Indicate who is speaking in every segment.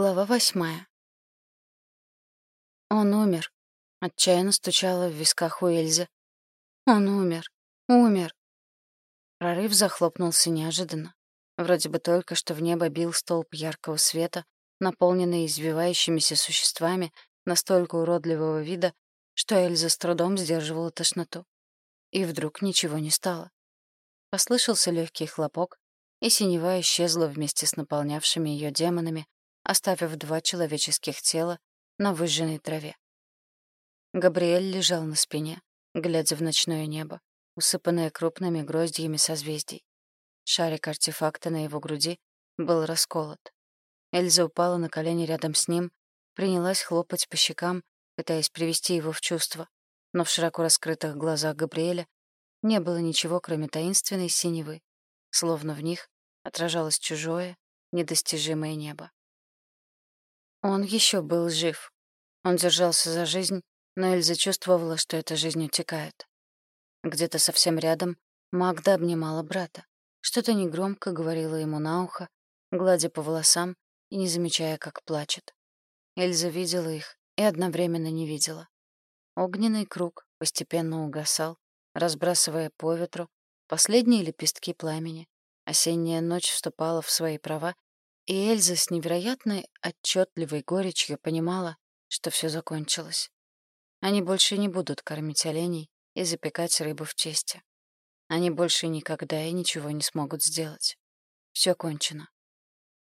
Speaker 1: Глава восьмая. «Он умер», — отчаянно стучало в висках у Эльзы. «Он умер, умер». Прорыв захлопнулся неожиданно. Вроде бы только что в небо бил столб яркого света, наполненный извивающимися существами настолько уродливого вида, что Эльза с трудом сдерживала тошноту. И вдруг ничего не стало. Послышался легкий хлопок, и синева исчезла вместе с наполнявшими ее демонами, оставив два человеческих тела на выжженной траве. Габриэль лежал на спине, глядя в ночное небо, усыпанное крупными гроздьями созвездий. Шарик артефакта на его груди был расколот. Эльза упала на колени рядом с ним, принялась хлопать по щекам, пытаясь привести его в чувство, но в широко раскрытых глазах Габриэля не было ничего, кроме таинственной синевы, словно в них отражалось чужое, недостижимое небо. Он еще был жив. Он держался за жизнь, но Эльза чувствовала, что эта жизнь утекает. Где-то совсем рядом Магда обнимала брата. Что-то негромко говорила ему на ухо, гладя по волосам и не замечая, как плачет. Эльза видела их и одновременно не видела. Огненный круг постепенно угасал, разбрасывая по ветру последние лепестки пламени. Осенняя ночь вступала в свои права, и Эльза с невероятной отчетливой горечью понимала, что все закончилось. Они больше не будут кормить оленей и запекать рыбу в чести. Они больше никогда и ничего не смогут сделать. Все кончено.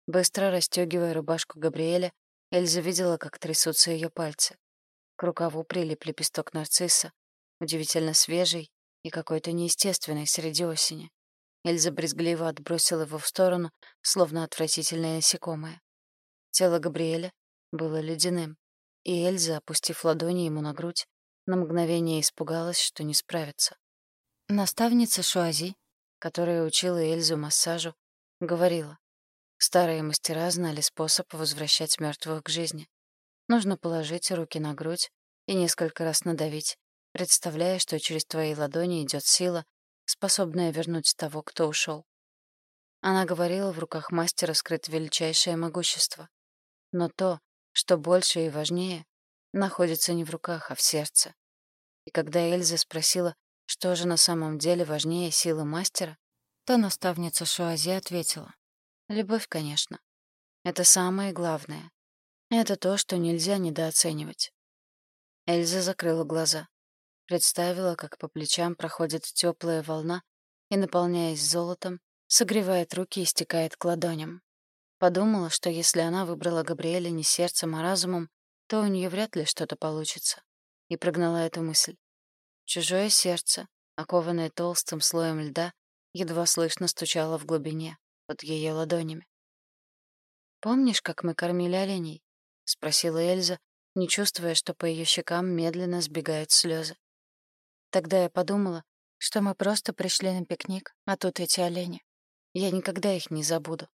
Speaker 1: Быстро расстегивая рубашку Габриэля, Эльза видела, как трясутся ее пальцы. К рукаву прилип лепесток нарцисса, удивительно свежий и какой-то неестественный среди осени. Эльза брезгливо отбросила его в сторону, словно отвратительное насекомое. Тело Габриэля было ледяным, и Эльза, опустив ладони ему на грудь, на мгновение испугалась, что не справится. Наставница Шуази, которая учила Эльзу массажу, говорила, старые мастера знали способ возвращать мертвых к жизни. Нужно положить руки на грудь и несколько раз надавить, представляя, что через твои ладони идет сила, способная вернуть того, кто ушел. Она говорила, в руках мастера скрыт величайшее могущество. Но то, что больше и важнее, находится не в руках, а в сердце. И когда Эльза спросила, что же на самом деле важнее силы мастера, то наставница Шуази ответила. Любовь, конечно. Это самое главное. Это то, что нельзя недооценивать. Эльза закрыла глаза. Представила, как по плечам проходит теплая волна и, наполняясь золотом, согревает руки и стекает к ладоням. Подумала, что если она выбрала Габриэля не сердцем, а разумом, то у нее вряд ли что-то получится. И прогнала эту мысль. Чужое сердце, окованное толстым слоем льда, едва слышно стучало в глубине, под ее ладонями. «Помнишь, как мы кормили оленей?» — спросила Эльза, не чувствуя, что по ее щекам медленно сбегают слезы. Тогда я подумала, что мы просто пришли на пикник, а тут эти олени. Я никогда их не забуду.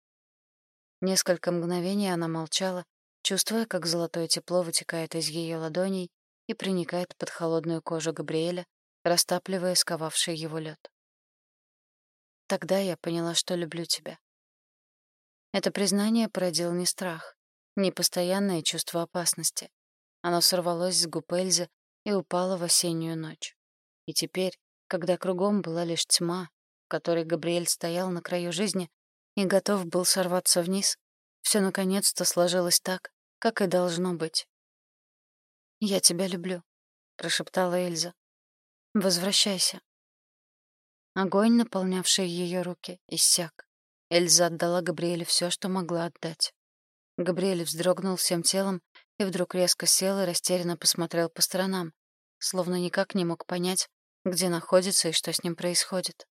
Speaker 1: Несколько мгновений она молчала, чувствуя, как золотое тепло вытекает из ее ладоней и проникает под холодную кожу Габриэля, растапливая сковавший его лед. Тогда я поняла, что люблю тебя. Это признание породило не страх, не постоянное чувство опасности. Оно сорвалось с губ Эльзы и упало в осеннюю ночь. И теперь, когда кругом была лишь тьма, в которой Габриэль стоял на краю жизни и готов был сорваться вниз, все наконец-то сложилось так, как и должно быть. «Я тебя люблю», — прошептала Эльза. «Возвращайся». Огонь, наполнявший ее руки, иссяк. Эльза отдала Габриэлю все, что могла отдать. Габриэль вздрогнул всем телом и вдруг резко сел и растерянно посмотрел по сторонам, словно никак не мог понять, где находится и что с ним происходит.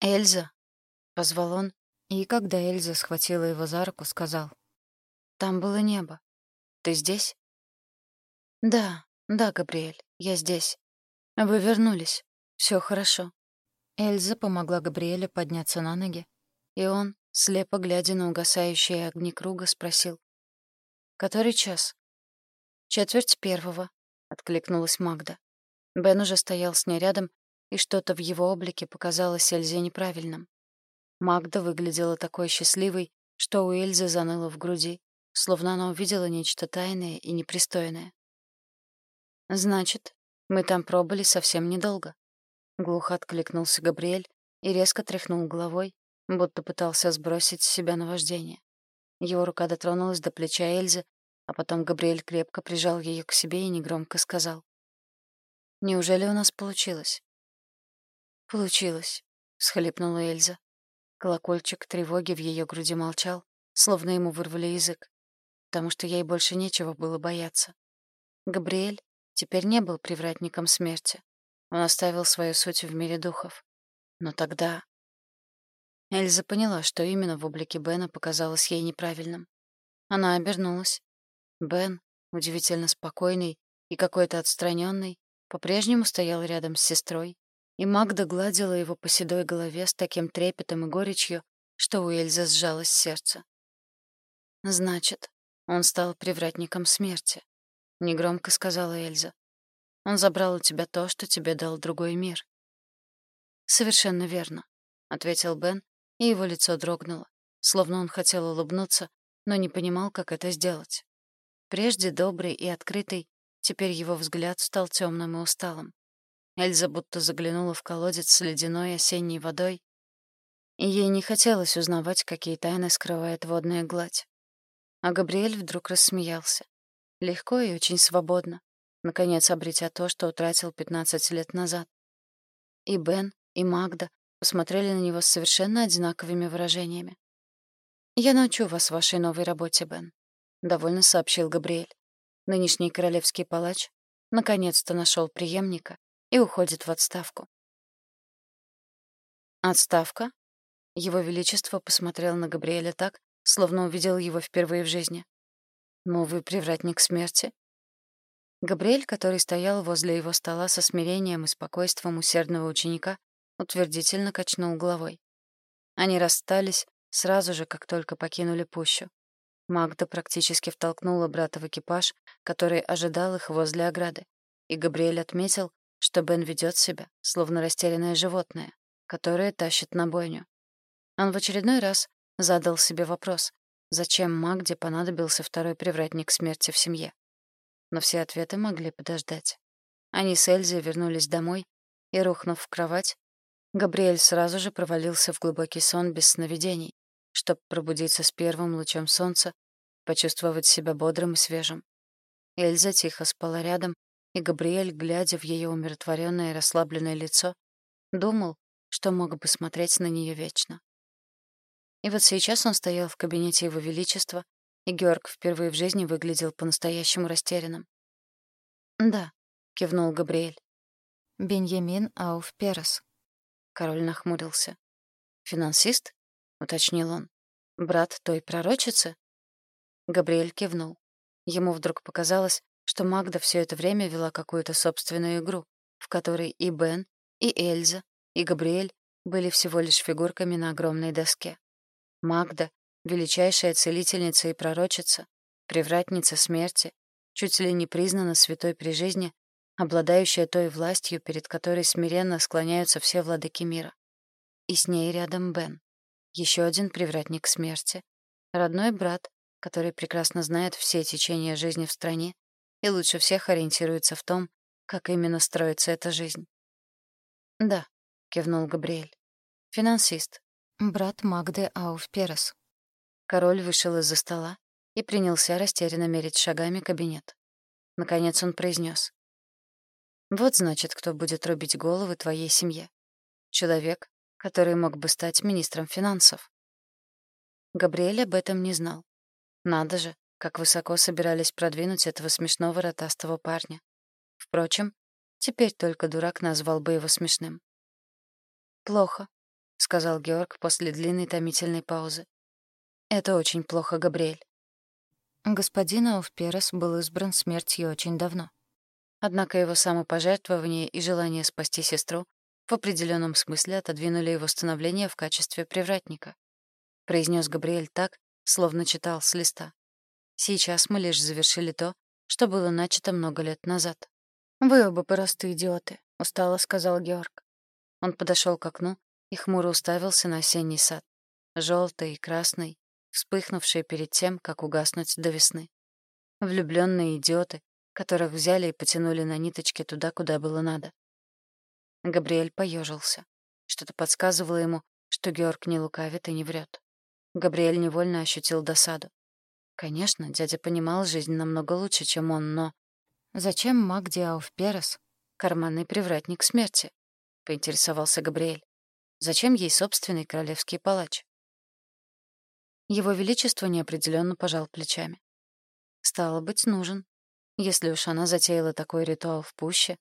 Speaker 1: «Эльза!» — позвал он, и когда Эльза схватила его за руку, сказал. «Там было небо. Ты здесь?» «Да, да, Габриэль, я здесь. Вы вернулись. Все хорошо». Эльза помогла Габриэлю подняться на ноги, и он, слепо глядя на угасающие огни круга, спросил. «Который час?» «Четверть первого», — откликнулась Магда. Бен уже стоял с ней рядом, и что-то в его облике показалось Эльзе неправильным. Магда выглядела такой счастливой, что у Эльзы заныло в груди, словно она увидела нечто тайное и непристойное. «Значит, мы там пробыли совсем недолго», — глухо откликнулся Габриэль и резко тряхнул головой, будто пытался сбросить с себя наваждение. Его рука дотронулась до плеча Эльзы, а потом Габриэль крепко прижал ее к себе и негромко сказал. «Неужели у нас получилось?» «Получилось», — всхлипнула Эльза. Колокольчик тревоги в ее груди молчал, словно ему вырвали язык, потому что ей больше нечего было бояться. Габриэль теперь не был привратником смерти. Он оставил свою суть в мире духов. Но тогда... Эльза поняла, что именно в облике Бена показалось ей неправильным. Она обернулась. Бен, удивительно спокойный и какой-то отстраненный, по-прежнему стоял рядом с сестрой, и Магда гладила его по седой голове с таким трепетом и горечью, что у Эльзы сжалось сердце. «Значит, он стал привратником смерти», — негромко сказала Эльза. «Он забрал у тебя то, что тебе дал другой мир». «Совершенно верно», — ответил Бен, и его лицо дрогнуло, словно он хотел улыбнуться, но не понимал, как это сделать. Прежде добрый и открытый, теперь его взгляд стал темным и усталым. Эльза будто заглянула в колодец с ледяной осенней водой, и ей не хотелось узнавать, какие тайны скрывает водная гладь. А Габриэль вдруг рассмеялся. Легко и очень свободно, наконец обретя то, что утратил 15 лет назад. И Бен, и Магда посмотрели на него с совершенно одинаковыми выражениями. «Я научу вас вашей новой работе, Бен», — довольно сообщил Габриэль. Нынешний королевский палач наконец-то нашел преемника и уходит в отставку. «Отставка?» Его Величество посмотрел на Габриэля так, словно увидел его впервые в жизни. «Новый привратник смерти?» Габриэль, который стоял возле его стола со смирением и спокойствием усердного ученика, утвердительно качнул головой. Они расстались сразу же, как только покинули пущу. Магда практически втолкнула брата в экипаж, который ожидал их возле ограды, и Габриэль отметил, что Бен ведет себя, словно растерянное животное, которое тащит на бойню. Он в очередной раз задал себе вопрос, зачем Магде понадобился второй привратник смерти в семье. Но все ответы могли подождать. Они с Эльзой вернулись домой, и, рухнув в кровать, Габриэль сразу же провалился в глубокий сон без сновидений, чтобы пробудиться с первым лучом солнца, почувствовать себя бодрым и свежим. Эльза тихо спала рядом, и Габриэль, глядя в ее умиротворенное и расслабленное лицо, думал, что мог бы смотреть на нее вечно. И вот сейчас он стоял в кабинете Его Величества, и Георг впервые в жизни выглядел по-настоящему растерянным. «Да», — кивнул Габриэль. «Беньямин Ауф Перес». Король нахмурился. «Финансист?» — уточнил он. «Брат той пророчицы?» Габриэль кивнул. Ему вдруг показалось, что Магда все это время вела какую-то собственную игру, в которой и Бен, и Эльза, и Габриэль были всего лишь фигурками на огромной доске. Магда — величайшая целительница и пророчица, привратница смерти, чуть ли не признана святой при жизни, обладающая той властью, перед которой смиренно склоняются все владыки мира. И с ней рядом Бен, еще один привратник смерти, родной брат, который прекрасно знает все течения жизни в стране и лучше всех ориентируется в том, как именно строится эта жизнь. «Да», — кивнул Габриэль. «Финансист. Брат Магды Ауфперес». Король вышел из-за стола и принялся растерянно мерить шагами кабинет. Наконец он произнес: «Вот, значит, кто будет рубить головы твоей семье. Человек, который мог бы стать министром финансов». Габриэль об этом не знал. Надо же, как высоко собирались продвинуть этого смешного ротастого парня. Впрочем, теперь только дурак назвал бы его смешным. «Плохо», — сказал Георг после длинной томительной паузы. «Это очень плохо, Габриэль». Господин Ауфперес был избран смертью очень давно. Однако его самопожертвование и желание спасти сестру в определенном смысле отодвинули его становление в качестве привратника. Произнес Габриэль так, словно читал с листа. Сейчас мы лишь завершили то, что было начато много лет назад. «Вы оба просто идиоты», — устало сказал Георг. Он подошел к окну и хмуро уставился на осенний сад. Желтый и красный, вспыхнувшие перед тем, как угаснуть до весны. Влюбленные идиоты, которых взяли и потянули на ниточке туда, куда было надо. Габриэль поежился. Что-то подсказывало ему, что Георг не лукавит и не врет. Габриэль невольно ощутил досаду. Конечно, дядя понимал жизнь намного лучше, чем он, но... Зачем маг Диауф Перес, карманный привратник смерти? Поинтересовался Габриэль. Зачем ей собственный королевский палач? Его Величество неопределенно пожал плечами. Стало быть, нужен. Если уж она затеяла такой ритуал в пуще.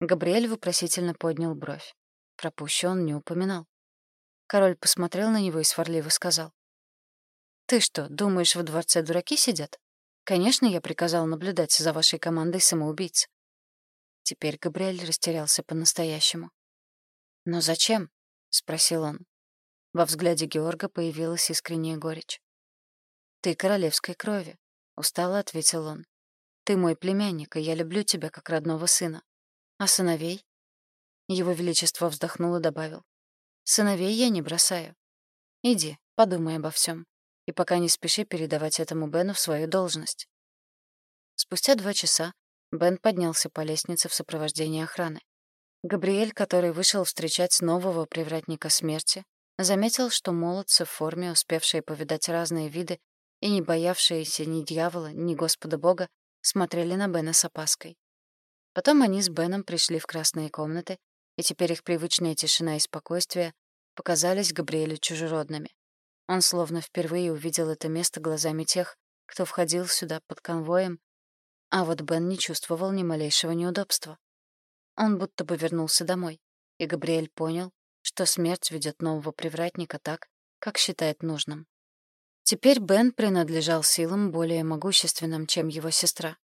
Speaker 1: Габриэль вопросительно поднял бровь. Про пущу он не упоминал. Король посмотрел на него и сварливо сказал. «Ты что, думаешь, во дворце дураки сидят? Конечно, я приказал наблюдать за вашей командой самоубийц». Теперь Габриэль растерялся по-настоящему. «Но зачем?» — спросил он. Во взгляде Георга появилась искренняя горечь. «Ты королевской крови», — устало ответил он. «Ты мой племянник, и я люблю тебя как родного сына. А сыновей?» Его Величество вздохнул и добавил. «Сыновей я не бросаю. Иди, подумай обо всем. И пока не спеши передавать этому Бену свою должность». Спустя два часа Бен поднялся по лестнице в сопровождении охраны. Габриэль, который вышел встречать нового привратника смерти, заметил, что молодцы в форме, успевшие повидать разные виды и не боявшиеся ни дьявола, ни Господа Бога, смотрели на Бена с опаской. Потом они с Беном пришли в красные комнаты, и теперь их привычная тишина и спокойствие показались Габриэлю чужеродными. Он словно впервые увидел это место глазами тех, кто входил сюда под конвоем, а вот Бен не чувствовал ни малейшего неудобства. Он будто бы вернулся домой, и Габриэль понял, что смерть ведет нового привратника так, как считает нужным. Теперь Бен принадлежал силам более могущественным, чем его сестра.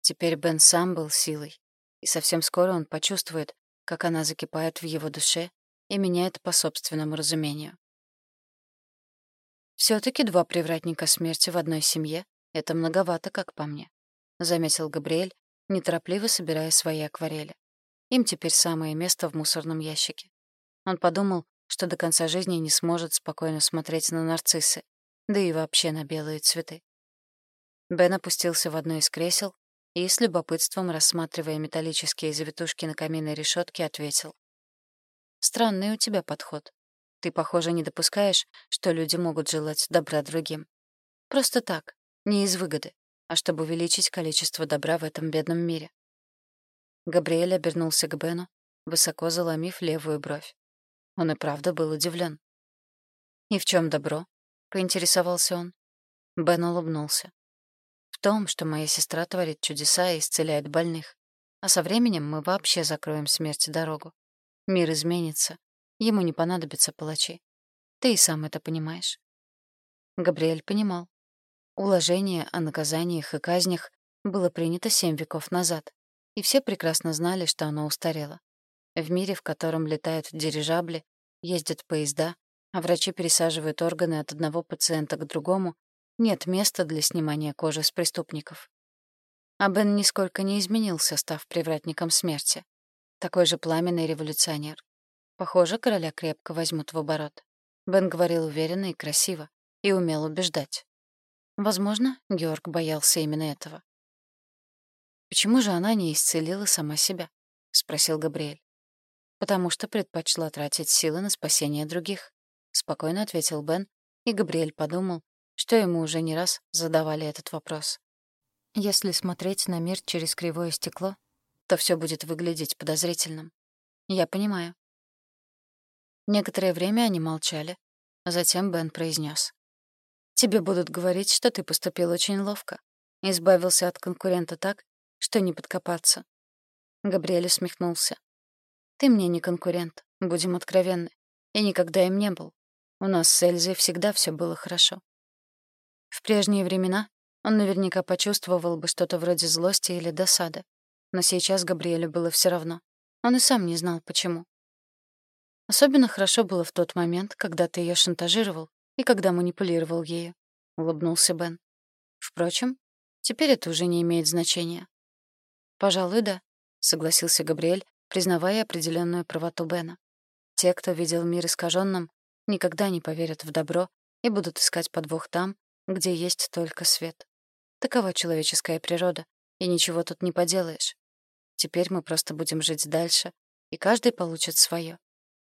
Speaker 1: Теперь Бен сам был силой, и совсем скоро он почувствует, как она закипает в его душе и меняет по собственному разумению. все таки два привратника смерти в одной семье — это многовато, как по мне», — заметил Габриэль, неторопливо собирая свои акварели. Им теперь самое место в мусорном ящике. Он подумал, что до конца жизни не сможет спокойно смотреть на нарциссы, да и вообще на белые цветы. Бен опустился в одно из кресел и, с любопытством рассматривая металлические завитушки на каминной решетке, ответил. «Странный у тебя подход. Ты, похоже, не допускаешь, что люди могут желать добра другим. Просто так, не из выгоды, а чтобы увеличить количество добра в этом бедном мире». Габриэль обернулся к Бену, высоко заломив левую бровь. Он и правда был удивлен. «И в чем добро?» — поинтересовался он. Бен улыбнулся. «В том, что моя сестра творит чудеса и исцеляет больных. А со временем мы вообще закроем смерти дорогу. Мир изменится. Ему не понадобятся палачи. Ты и сам это понимаешь». Габриэль понимал. Уложение о наказаниях и казнях было принято семь веков назад, и все прекрасно знали, что оно устарело. В мире, в котором летают дирижабли, ездят поезда, а врачи пересаживают органы от одного пациента к другому, нет места для снимания кожи с преступников. А Бен нисколько не изменился, став привратником смерти. Такой же пламенный революционер. Похоже, короля крепко возьмут в оборот. Бен говорил уверенно и красиво, и умел убеждать. Возможно, Георг боялся именно этого. «Почему же она не исцелила сама себя?» — спросил Габриэль потому что предпочла тратить силы на спасение других», — спокойно ответил Бен, и Габриэль подумал, что ему уже не раз задавали этот вопрос. Если смотреть на мир через кривое стекло, то все будет выглядеть подозрительным. Я понимаю. Некоторое время они молчали, а затем Бен произнес: «Тебе будут говорить, что ты поступил очень ловко. Избавился от конкурента так, что не подкопаться». Габриэль усмехнулся. Ты мне не конкурент, будем откровенны. И никогда им не был. У нас с Эльзой всегда все было хорошо. В прежние времена он наверняка почувствовал бы что-то вроде злости или досады. Но сейчас Габриэлю было все равно. Он и сам не знал, почему. Особенно хорошо было в тот момент, когда ты ее шантажировал и когда манипулировал ею, — улыбнулся Бен. Впрочем, теперь это уже не имеет значения. «Пожалуй, да», — согласился Габриэль, признавая определенную правоту Бена. Те, кто видел мир искаженным, никогда не поверят в добро и будут искать подвох там, где есть только свет. Такова человеческая природа, и ничего тут не поделаешь. Теперь мы просто будем жить дальше, и каждый получит свое.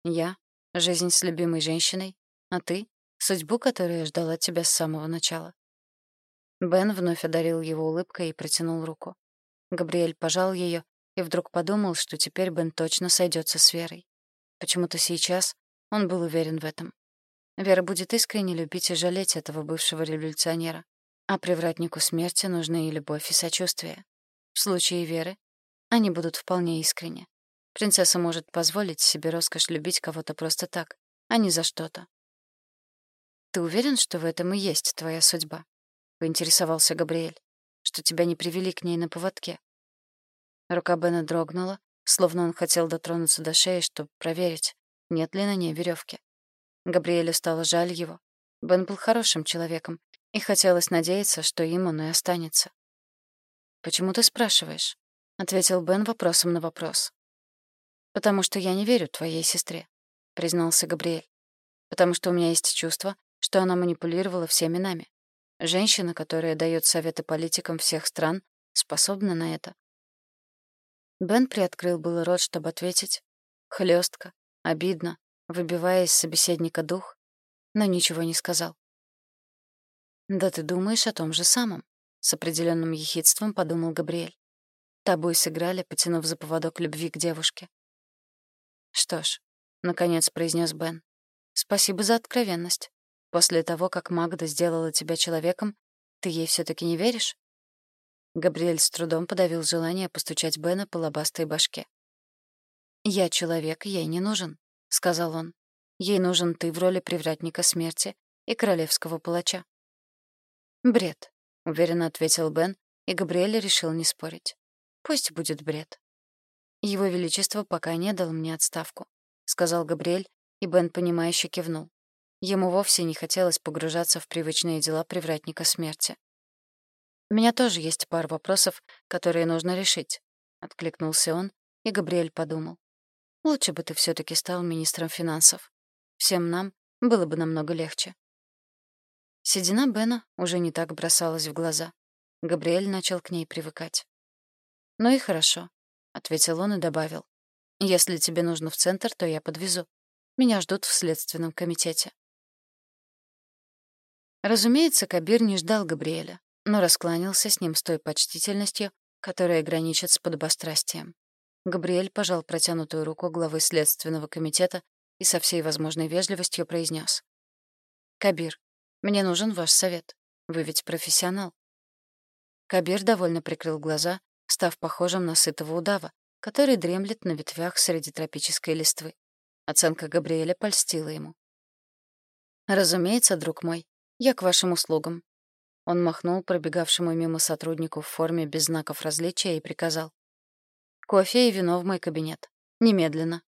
Speaker 1: Я — жизнь с любимой женщиной, а ты — судьбу, которая ждала тебя с самого начала. Бен вновь одарил его улыбкой и протянул руку. Габриэль пожал ее и вдруг подумал, что теперь Бен точно сойдется с Верой. Почему-то сейчас он был уверен в этом. Вера будет искренне любить и жалеть этого бывшего революционера, а привратнику смерти нужны и любовь, и сочувствие. В случае Веры они будут вполне искренне. Принцесса может позволить себе роскошь любить кого-то просто так, а не за что-то. «Ты уверен, что в этом и есть твоя судьба?» — поинтересовался Габриэль. «Что тебя не привели к ней на поводке?» Рука Бена дрогнула, словно он хотел дотронуться до шеи, чтобы проверить, нет ли на ней веревки. Габриэлю стало жаль его. Бен был хорошим человеком, и хотелось надеяться, что им он и останется. «Почему ты спрашиваешь?» — ответил Бен вопросом на вопрос. «Потому что я не верю твоей сестре», — признался Габриэль. «Потому что у меня есть чувство, что она манипулировала всеми нами. Женщина, которая дает советы политикам всех стран, способна на это. Бен приоткрыл было рот, чтобы ответить. Хлёстко, обидно, выбивая из собеседника дух, но ничего не сказал. «Да ты думаешь о том же самом», — с определенным ехидством подумал Габриэль. Тобой сыграли, потянув за поводок любви к девушке. «Что ж», — наконец произнес Бен, — «спасибо за откровенность. После того, как Магда сделала тебя человеком, ты ей все таки не веришь?» Габриэль с трудом подавил желание постучать Бена по лобастой башке. «Я человек, ей не нужен», — сказал он. «Ей нужен ты в роли привратника смерти и королевского палача». «Бред», — уверенно ответил Бен, и Габриэль решил не спорить. «Пусть будет бред». «Его Величество пока не дал мне отставку», — сказал Габриэль, и Бен, понимающе кивнул. Ему вовсе не хотелось погружаться в привычные дела привратника смерти. «У меня тоже есть пара вопросов, которые нужно решить», — откликнулся он, и Габриэль подумал. «Лучше бы ты все таки стал министром финансов. Всем нам было бы намного легче». Седина Бена уже не так бросалась в глаза. Габриэль начал к ней привыкать. «Ну и хорошо», — ответил он и добавил. «Если тебе нужно в центр, то я подвезу. Меня ждут в следственном комитете». Разумеется, Кабир не ждал Габриэля но раскланялся с ним с той почтительностью, которая граничит с подобострастием. Габриэль пожал протянутую руку главы Следственного комитета и со всей возможной вежливостью произнес: «Кабир, мне нужен ваш совет. Вы ведь профессионал». Кабир довольно прикрыл глаза, став похожим на сытого удава, который дремлет на ветвях среди тропической листвы. Оценка Габриэля польстила ему. «Разумеется, друг мой, я к вашим услугам. Он махнул пробегавшему мимо сотруднику в форме без знаков различия и приказал. «Кофе и вино в мой кабинет. Немедленно».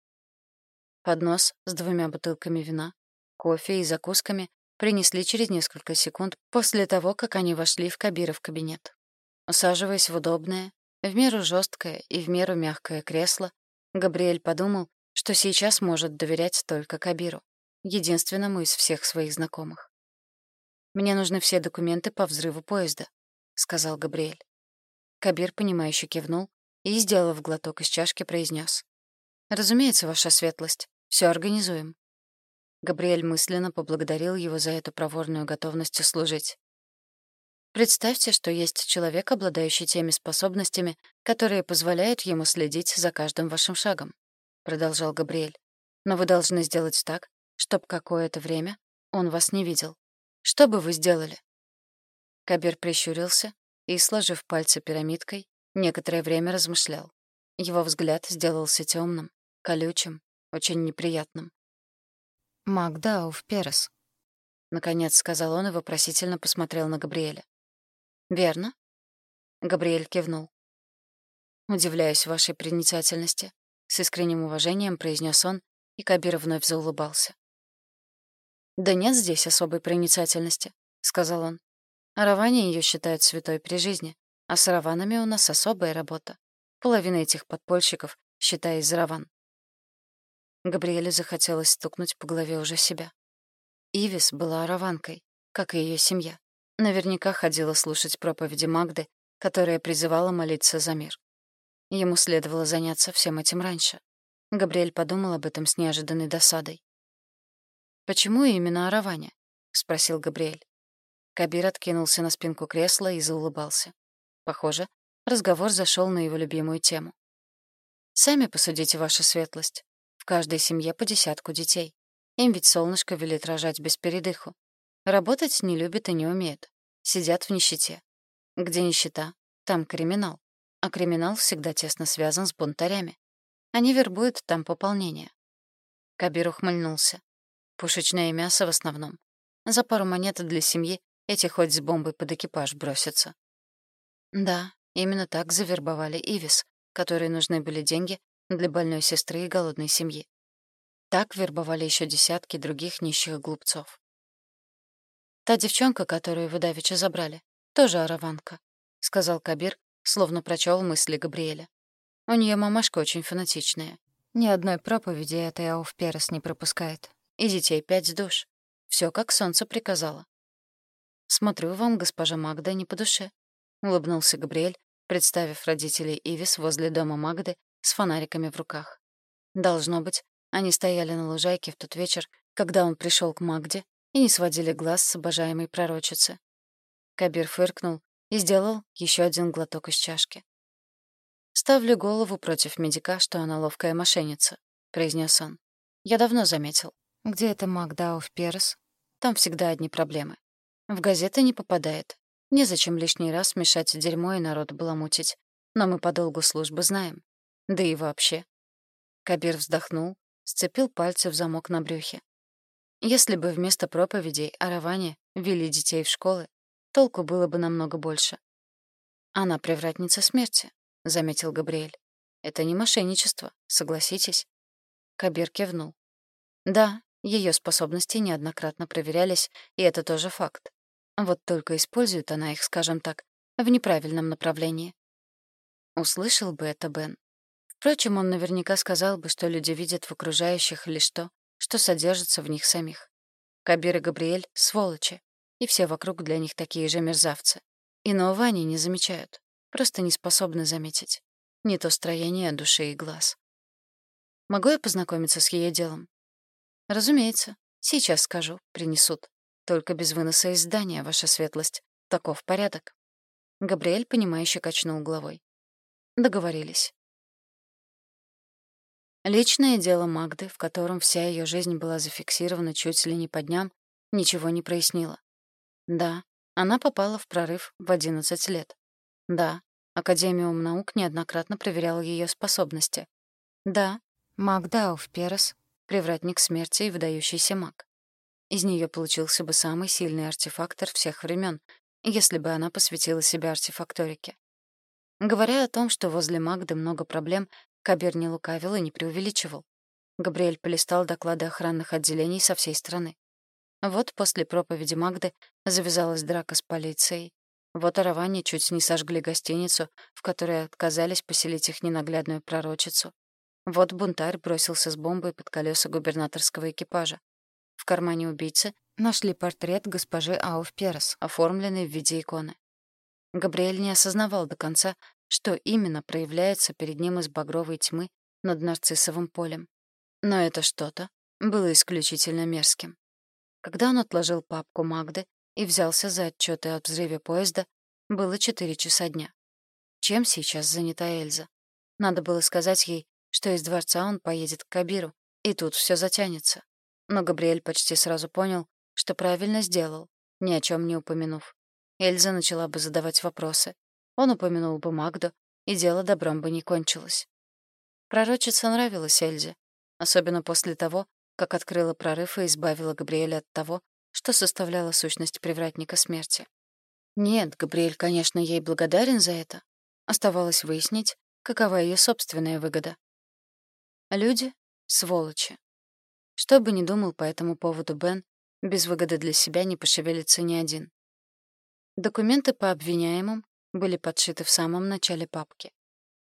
Speaker 1: Поднос с двумя бутылками вина, кофе и закусками принесли через несколько секунд после того, как они вошли в Кабиров кабинет. Усаживаясь в удобное, в меру жесткое и в меру мягкое кресло, Габриэль подумал, что сейчас может доверять только Кабиру, единственному из всех своих знакомых. «Мне нужны все документы по взрыву поезда», — сказал Габриэль. Кабир, понимающе кивнул и, сделав глоток из чашки, произнес: «Разумеется, ваша светлость. Все организуем». Габриэль мысленно поблагодарил его за эту проворную готовность служить. Представьте, что есть человек, обладающий теми способностями, которые позволяют ему следить за каждым вашим шагом, продолжал Габриэль. Но вы должны сделать так, чтобы какое-то время он вас не видел. Что бы вы сделали?» Кабир прищурился и, сложив пальцы пирамидкой, некоторое время размышлял. Его взгляд сделался темным, колючим, очень неприятным. «Магдауф Перес», — наконец сказал он и вопросительно посмотрел на Габриэля. «Верно?» Габриэль кивнул. «Удивляюсь вашей проницательности», — с искренним уважением произнес он, и Кабир вновь заулыбался. «Да нет здесь особой проницательности», — сказал он. «Араване ее считают святой при жизни, а с араванами у нас особая работа. Половина этих подпольщиков, считай, из араван». Габриэле захотелось стукнуть по голове уже себя. Ивис была араванкой, как и ее семья. Наверняка ходила слушать проповеди Магды, которая призывала молиться за мир. Ему следовало заняться всем этим раньше. Габриэль подумал об этом с неожиданной досадой. «Почему именно Араване?» — спросил Габриэль. Кабир откинулся на спинку кресла и заулыбался. Похоже, разговор зашел на его любимую тему. «Сами посудите, ваша светлость. В каждой семье по десятку детей. Им ведь солнышко велит рожать без передыху. Работать не любят и не умеют. Сидят в нищете. Где нищета, там криминал. А криминал всегда тесно связан с бунтарями. Они вербуют там пополнение. Кабир ухмыльнулся. Пушечное мясо в основном. За пару монет для семьи эти хоть с бомбой под экипаж бросятся. Да, именно так завербовали Ивис, которой нужны были деньги для больной сестры и голодной семьи. Так вербовали еще десятки других нищих глупцов. «Та девчонка, которую вы давеча забрали, тоже араванка», — сказал Кабир, словно прочел мысли Габриэля. «У нее мамашка очень фанатичная. Ни одной проповеди этой Ауфперес не пропускает. И детей пять душ. Все как солнце приказало. «Смотрю, вам, госпожа Магда, не по душе», — улыбнулся Габриэль, представив родителей Ивис возле дома Магды с фонариками в руках. Должно быть, они стояли на лужайке в тот вечер, когда он пришел к Магде, и не сводили глаз с обожаемой пророчицы. Кабир фыркнул и сделал еще один глоток из чашки. «Ставлю голову против медика, что она ловкая мошенница», — произнес он. «Я давно заметил. Где это Магда в Перес? Там всегда одни проблемы. В газеты не попадает. Незачем лишний раз мешать дерьмо и народ баламутить. Но мы по долгу службы знаем. Да и вообще. Кабир вздохнул, сцепил пальцы в замок на брюхе. Если бы вместо проповедей о Раване вели детей в школы, толку было бы намного больше. «Она привратница смерти», — заметил Габриэль. «Это не мошенничество, согласитесь?» Кабир кивнул. «Да, ее способности неоднократно проверялись, и это тоже факт. Вот только использует она их, скажем так, в неправильном направлении. Услышал бы это Бен. Впрочем, он наверняка сказал бы, что люди видят в окружающих лишь то, что содержится в них самих. Кабир и Габриэль — сволочи, и все вокруг для них такие же мерзавцы. Иного они не замечают, просто не способны заметить. Не то строение души и глаз. Могу я познакомиться с ее делом? Разумеется. Сейчас скажу, принесут. Только без выноса из здания, ваша светлость. Таков порядок. Габриэль, понимающе качнул головой. Договорились. Личное дело Магды, в котором вся ее жизнь была зафиксирована чуть ли не по дням, ничего не прояснило. Да, она попала в прорыв в 11 лет. Да, Академиум наук неоднократно проверяла ее способности. Да, Магда Ауфперес — привратник смерти и выдающийся маг. Из нее получился бы самый сильный артефактор всех времен, если бы она посвятила себя артефакторике. Говоря о том, что возле Магды много проблем, Кабир не лукавил и не преувеличивал. Габриэль полистал доклады охранных отделений со всей страны. Вот после проповеди Магды завязалась драка с полицией. Вот Араване чуть не сожгли гостиницу, в которой отказались поселить их ненаглядную пророчицу. Вот бунтарь бросился с бомбой под колеса губернаторского экипажа. В кармане убийцы нашли портрет госпожи Ауф Перес, оформленный в виде иконы. Габриэль не осознавал до конца, что именно проявляется перед ним из багровой тьмы над нарциссовым полем. Но это что-то было исключительно мерзким. Когда он отложил папку Магды и взялся за отчеты о взрыве поезда, было четыре часа дня. Чем сейчас занята Эльза? Надо было сказать ей, что из дворца он поедет к Кабиру, и тут все затянется. Но Габриэль почти сразу понял, что правильно сделал, ни о чем не упомянув. Эльза начала бы задавать вопросы. Он упомянул бы Магду, и дело добром бы не кончилось. Пророчица нравилась Эльзе, особенно после того, как открыла прорыв и избавила Габриэля от того, что составляло сущность привратника смерти. Нет, Габриэль, конечно, ей благодарен за это. Оставалось выяснить, какова ее собственная выгода. Люди — сволочи. Что бы ни думал по этому поводу Бен, без выгоды для себя не пошевелится ни один. Документы по обвиняемым были подшиты в самом начале папки.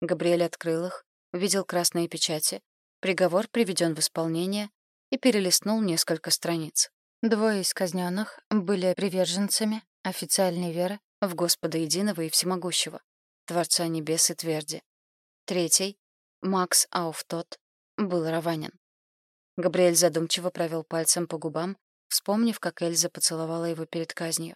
Speaker 1: Габриэль открыл их, увидел красные печати, приговор приведен в исполнение и перелистнул несколько страниц. Двое из казненных были приверженцами официальной веры в Господа Единого и Всемогущего, Творца Небес и Тверди. Третий, Макс Ауфтот, был раванен. Габриэль задумчиво провел пальцем по губам, вспомнив, как Эльза поцеловала его перед казнью.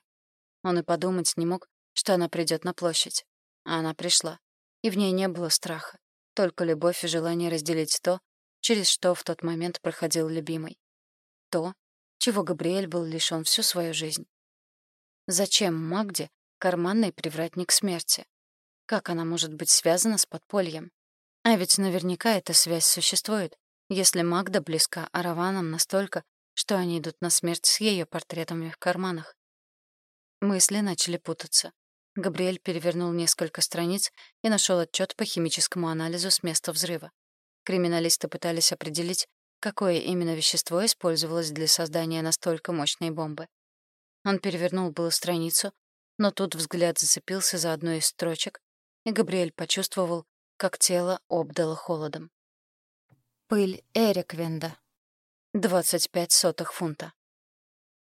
Speaker 1: Он и подумать не мог, что она придет на площадь. А она пришла. И в ней не было страха, только любовь и желание разделить то, через что в тот момент проходил любимый. То, чего Габриэль был лишён всю свою жизнь. Зачем Магде карманный привратник смерти? Как она может быть связана с подпольем? А ведь наверняка эта связь существует, если Магда близка Араванам настолько, что они идут на смерть с ее портретами в карманах. Мысли начали путаться. Габриэль перевернул несколько страниц и нашел отчет по химическому анализу с места взрыва. Криминалисты пытались определить, какое именно вещество использовалось для создания настолько мощной бомбы. Он перевернул было страницу, но тут взгляд зацепился за одну из строчек, и Габриэль почувствовал, как тело обдало холодом. Пыль Эриквенда. 25 сотых фунта.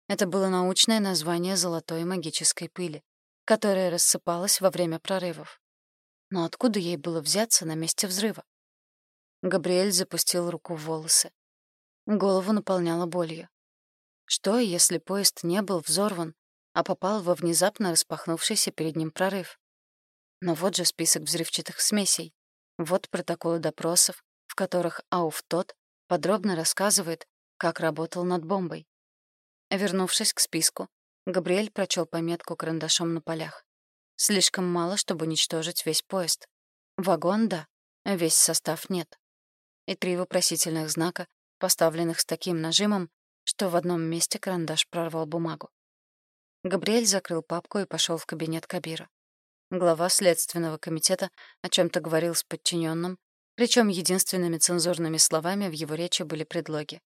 Speaker 1: Это было научное название золотой магической пыли, которая рассыпалась во время прорывов. Но откуда ей было взяться на месте взрыва? Габриэль запустил руку в волосы. Голову наполняло болью. Что, если поезд не был взорван, а попал во внезапно распахнувшийся перед ним прорыв? Но вот же список взрывчатых смесей. Вот протоколы допросов, в которых Ауф тот подробно рассказывает, как работал над бомбой. Вернувшись к списку, Габриэль прочел пометку карандашом на полях. Слишком мало, чтобы уничтожить весь поезд. Вагон — да, весь состав — нет. И три вопросительных знака, поставленных с таким нажимом, что в одном месте карандаш прорвал бумагу. Габриэль закрыл папку и пошел в кабинет Кабира. Глава следственного комитета о чем то говорил с подчиненным, причем единственными цензурными словами в его речи были предлоги.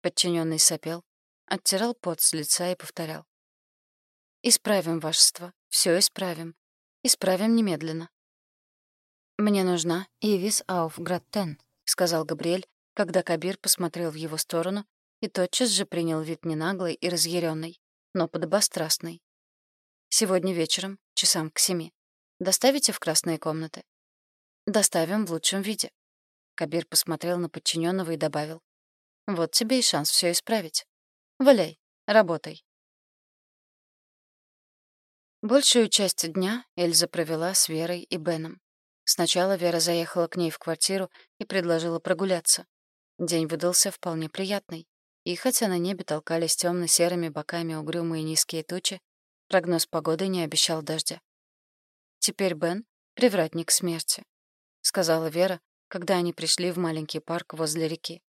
Speaker 1: Подчиненный сопел, оттирал пот с лица и повторял. «Исправим, вашество, все исправим. Исправим немедленно». «Мне нужна Ивис Ауф Граттен», — сказал Габриэль, когда Кабир посмотрел в его сторону и тотчас же принял вид не наглый и разъяренный, но подобострастный. «Сегодня вечером, часам к семи. Доставите в красные комнаты?» «Доставим в лучшем виде». Кабир посмотрел на подчиненного и добавил. «Вот тебе и шанс все исправить. Валяй, работай». Большую часть дня Эльза провела с Верой и Беном. Сначала Вера заехала к ней в квартиру и предложила прогуляться. День выдался вполне приятный. И хотя на небе толкались темно серыми боками угрюмые низкие тучи, прогноз погоды не обещал дождя. «Теперь Бен — привратник смерти», — сказала Вера, когда они пришли в маленький парк возле реки.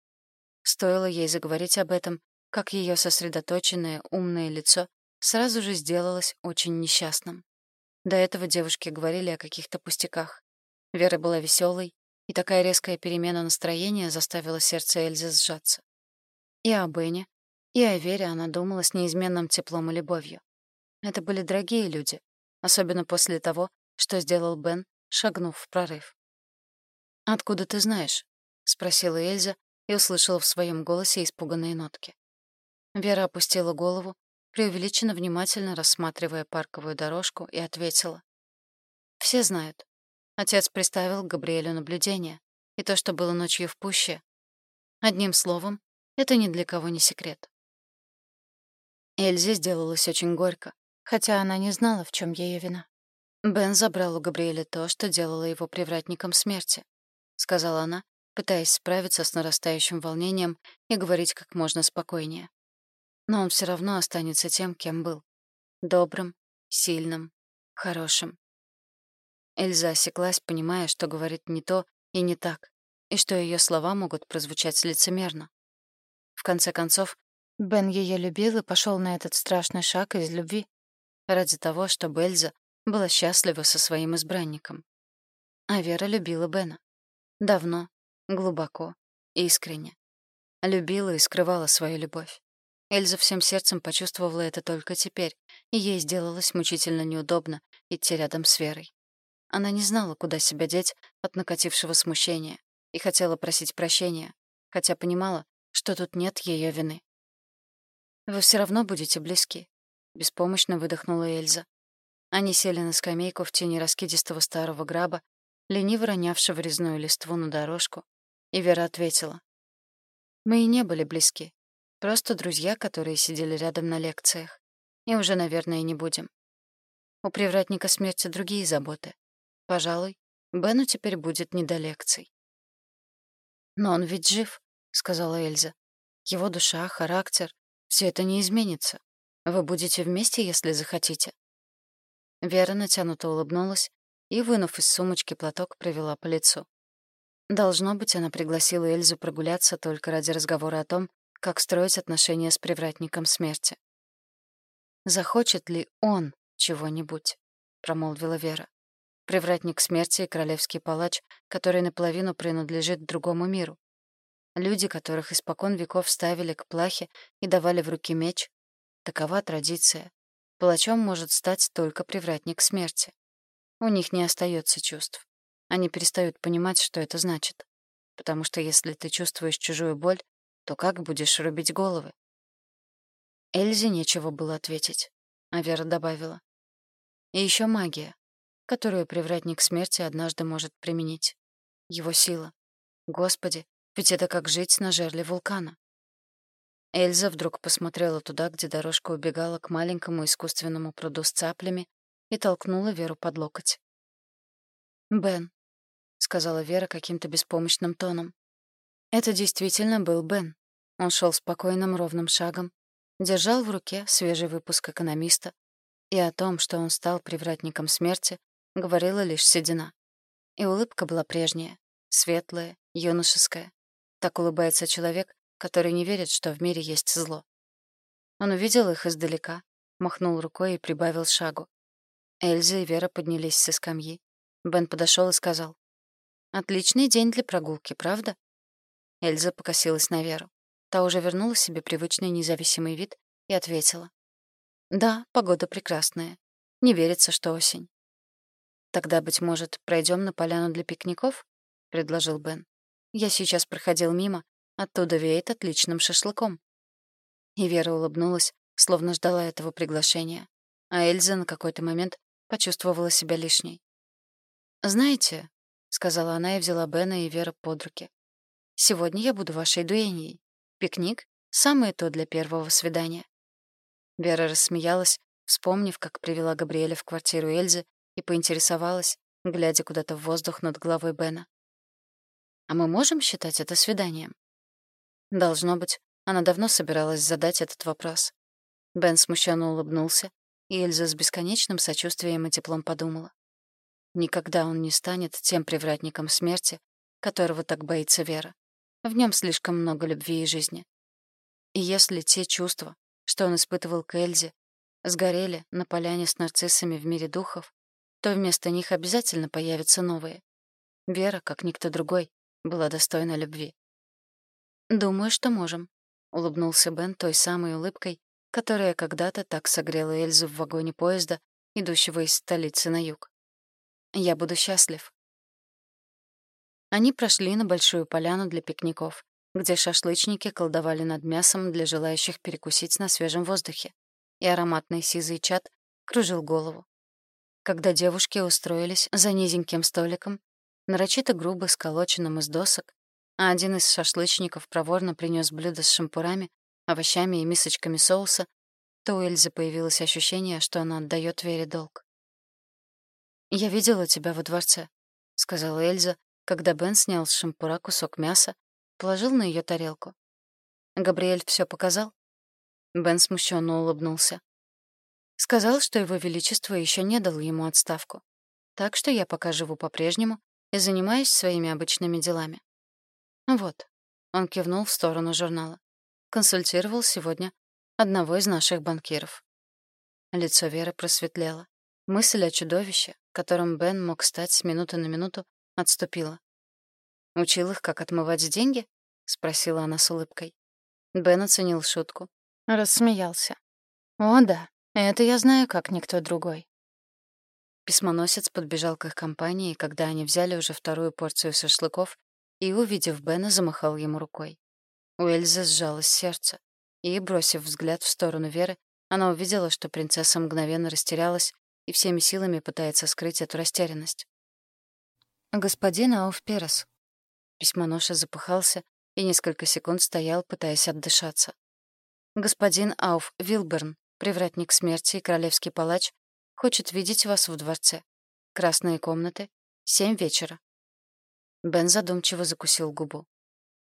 Speaker 1: Стоило ей заговорить об этом, как ее сосредоточенное, умное лицо сразу же сделалось очень несчастным. До этого девушки говорили о каких-то пустяках. Вера была веселой, и такая резкая перемена настроения заставила сердце Эльзы сжаться. И о Бене, и о Вере она думала с неизменным теплом и любовью. Это были дорогие люди, особенно после того, что сделал Бен, шагнув в прорыв. «Откуда ты знаешь?» — спросила Эльза и услышала в своем голосе испуганные нотки. Вера опустила голову, преувеличенно внимательно рассматривая парковую дорожку, и ответила. «Все знают. Отец приставил к Габриэлю наблюдение, и то, что было ночью в пуще. Одним словом, это ни для кого не секрет. Эльзе сделалось очень горько, хотя она не знала, в чем ее вина. Бен забрал у Габриэля то, что делало его привратником смерти, сказала она, пытаясь справиться с нарастающим волнением и говорить как можно спокойнее. Но он все равно останется тем, кем был. Добрым, сильным, хорошим. Эльза осеклась, понимая, что говорит не то и не так, и что ее слова могут прозвучать лицемерно. В конце концов, Бен ее любил и пошел на этот страшный шаг из любви, ради того, чтобы Эльза была счастлива со своим избранником. А Вера любила Бена. Давно, глубоко, искренне. Любила и скрывала свою любовь. Эльза всем сердцем почувствовала это только теперь, и ей сделалось мучительно неудобно идти рядом с Верой. Она не знала, куда себя деть от накатившего смущения и хотела просить прощения, хотя понимала, что тут нет ее вины. Вы все равно будете близки», — беспомощно выдохнула Эльза. Они сели на скамейку в тени раскидистого старого граба, лениво ронявшего резную листву на дорожку, и Вера ответила. «Мы и не были близки. Просто друзья, которые сидели рядом на лекциях. И уже, наверное, не будем. У привратника смерти другие заботы. Пожалуй, Бену теперь будет не до лекций». «Но он ведь жив», — сказала Эльза. «Его душа, характер — все это не изменится. Вы будете вместе, если захотите». Вера натянуто улыбнулась и, вынув из сумочки платок, провела по лицу. Должно быть, она пригласила Эльзу прогуляться только ради разговора о том, как строить отношения с привратником смерти. «Захочет ли он чего-нибудь?» — промолвила Вера. «Привратник смерти и королевский палач, который наполовину принадлежит другому миру. Люди, которых испокон веков ставили к плахе и давали в руки меч. Такова традиция, Палачом может стать только привратник смерти. У них не остается чувств. Они перестают понимать, что это значит. Потому что если ты чувствуешь чужую боль, то как будешь рубить головы? Эльзе нечего было ответить, а Вера добавила. И еще магия, которую привратник смерти однажды может применить. Его сила. Господи, ведь это как жить на жерле вулкана. Эльза вдруг посмотрела туда, где дорожка убегала к маленькому искусственному пруду с цаплями, и толкнула Веру под локоть. «Бен», — сказала Вера каким-то беспомощным тоном. Это действительно был Бен. Он шел спокойным ровным шагом, держал в руке свежий выпуск «Экономиста», и о том, что он стал привратником смерти, говорила лишь седина. И улыбка была прежняя, светлая, юношеская. Так улыбается человек, который не верит, что в мире есть зло. Он увидел их издалека, махнул рукой и прибавил шагу. Эльза и Вера поднялись со скамьи. Бен подошел и сказал. «Отличный день для прогулки, правда?» Эльза покосилась на Веру. Та уже вернула себе привычный независимый вид и ответила. «Да, погода прекрасная. Не верится, что осень». «Тогда, быть может, пройдем на поляну для пикников?» — предложил Бен. «Я сейчас проходил мимо Оттуда веет отличным шашлыком. И Вера улыбнулась, словно ждала этого приглашения. А Эльза на какой-то момент почувствовала себя лишней. «Знаете», — сказала она и взяла Бена и Вера под руки, «сегодня я буду вашей дуэньей. Пикник — самое то для первого свидания». Вера рассмеялась, вспомнив, как привела Габриэля в квартиру Эльзы и поинтересовалась, глядя куда-то в воздух над головой Бена. «А мы можем считать это свиданием?» Должно быть, она давно собиралась задать этот вопрос. Бен смущенно улыбнулся, и Эльза с бесконечным сочувствием и теплом подумала. Никогда он не станет тем привратником смерти, которого так боится Вера. В нем слишком много любви и жизни. И если те чувства, что он испытывал к Эльзе, сгорели на поляне с нарциссами в мире духов, то вместо них обязательно появятся новые. Вера, как никто другой, была достойна любви. «Думаю, что можем», — улыбнулся Бен той самой улыбкой, которая когда-то так согрела Эльзу в вагоне поезда, идущего из столицы на юг. «Я буду счастлив». Они прошли на большую поляну для пикников, где шашлычники колдовали над мясом для желающих перекусить на свежем воздухе, и ароматный сизый чад кружил голову. Когда девушки устроились за низеньким столиком, нарочито грубо сколоченным из досок, а один из шашлычников проворно принес блюдо с шампурами, овощами и мисочками соуса, то у Эльзы появилось ощущение, что она отдает Вере долг. «Я видела тебя во дворце», — сказала Эльза, когда Бен снял с шампура кусок мяса, положил на ее тарелку. «Габриэль все показал?» Бен смущенно улыбнулся. Сказал, что его величество еще не дал ему отставку. Так что я пока живу по-прежнему и занимаюсь своими обычными делами. «Вот». Он кивнул в сторону журнала. Консультировал сегодня одного из наших банкиров. Лицо Веры просветлело. Мысль о чудовище, которым Бен мог стать с минуты на минуту, отступила. «Учил их, как отмывать деньги?» — спросила она с улыбкой. Бен оценил шутку. Рассмеялся. «О, да, это я знаю, как никто другой». Письмоносец подбежал к их компании, когда они взяли уже вторую порцию шашлыков и, увидев Бена, замахал ему рукой. У Эльзы сжалось сердце. и, бросив взгляд в сторону Веры, она увидела, что принцесса мгновенно растерялась и всеми силами пытается скрыть эту растерянность. «Господин Ауфперес». Письмоноша запыхался и несколько секунд стоял, пытаясь отдышаться. «Господин Ауф Вилберн, привратник смерти и королевский палач, хочет видеть вас в дворце. Красные комнаты. Семь вечера». Бен задумчиво закусил губу.